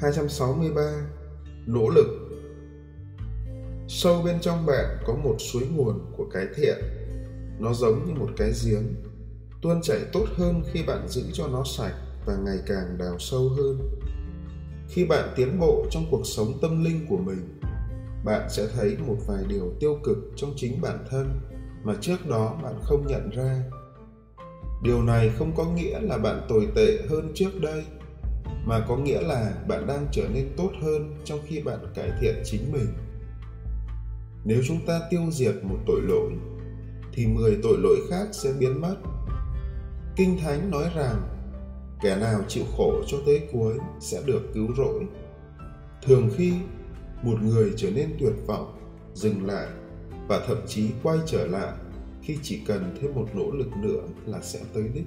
263 Nỗ lực Sâu bên trong bạn có một suối nguồn của cái thiện. Nó giống như một cái giếng, tuôn chảy tốt hơn khi bạn giữ cho nó sạch và ngày càng đào sâu hơn. Khi bạn tiến bộ trong cuộc sống tâm linh của mình, bạn sẽ thấy một vài điều tiêu cực trong chính bản thân mà trước đó bạn không nhận ra. Điều này không có nghĩa là bạn tồi tệ hơn trước đây mà có nghĩa là bạn đang trở nên tốt hơn trong khi bạn cải thiện chính mình. Nếu chúng ta tiêu diệt một tội lỗi, thì mười tội lỗi khác sẽ biến mất. Kinh thánh nói rằng, kẻ nào chịu khổ cho tới cuối sẽ được cứu rỗi. Thường khi một người trở nên tuyệt vọng, dừng lại và thậm chí quay trở lại khi chỉ cần thêm một nỗ lực nữa là sẽ tới đích.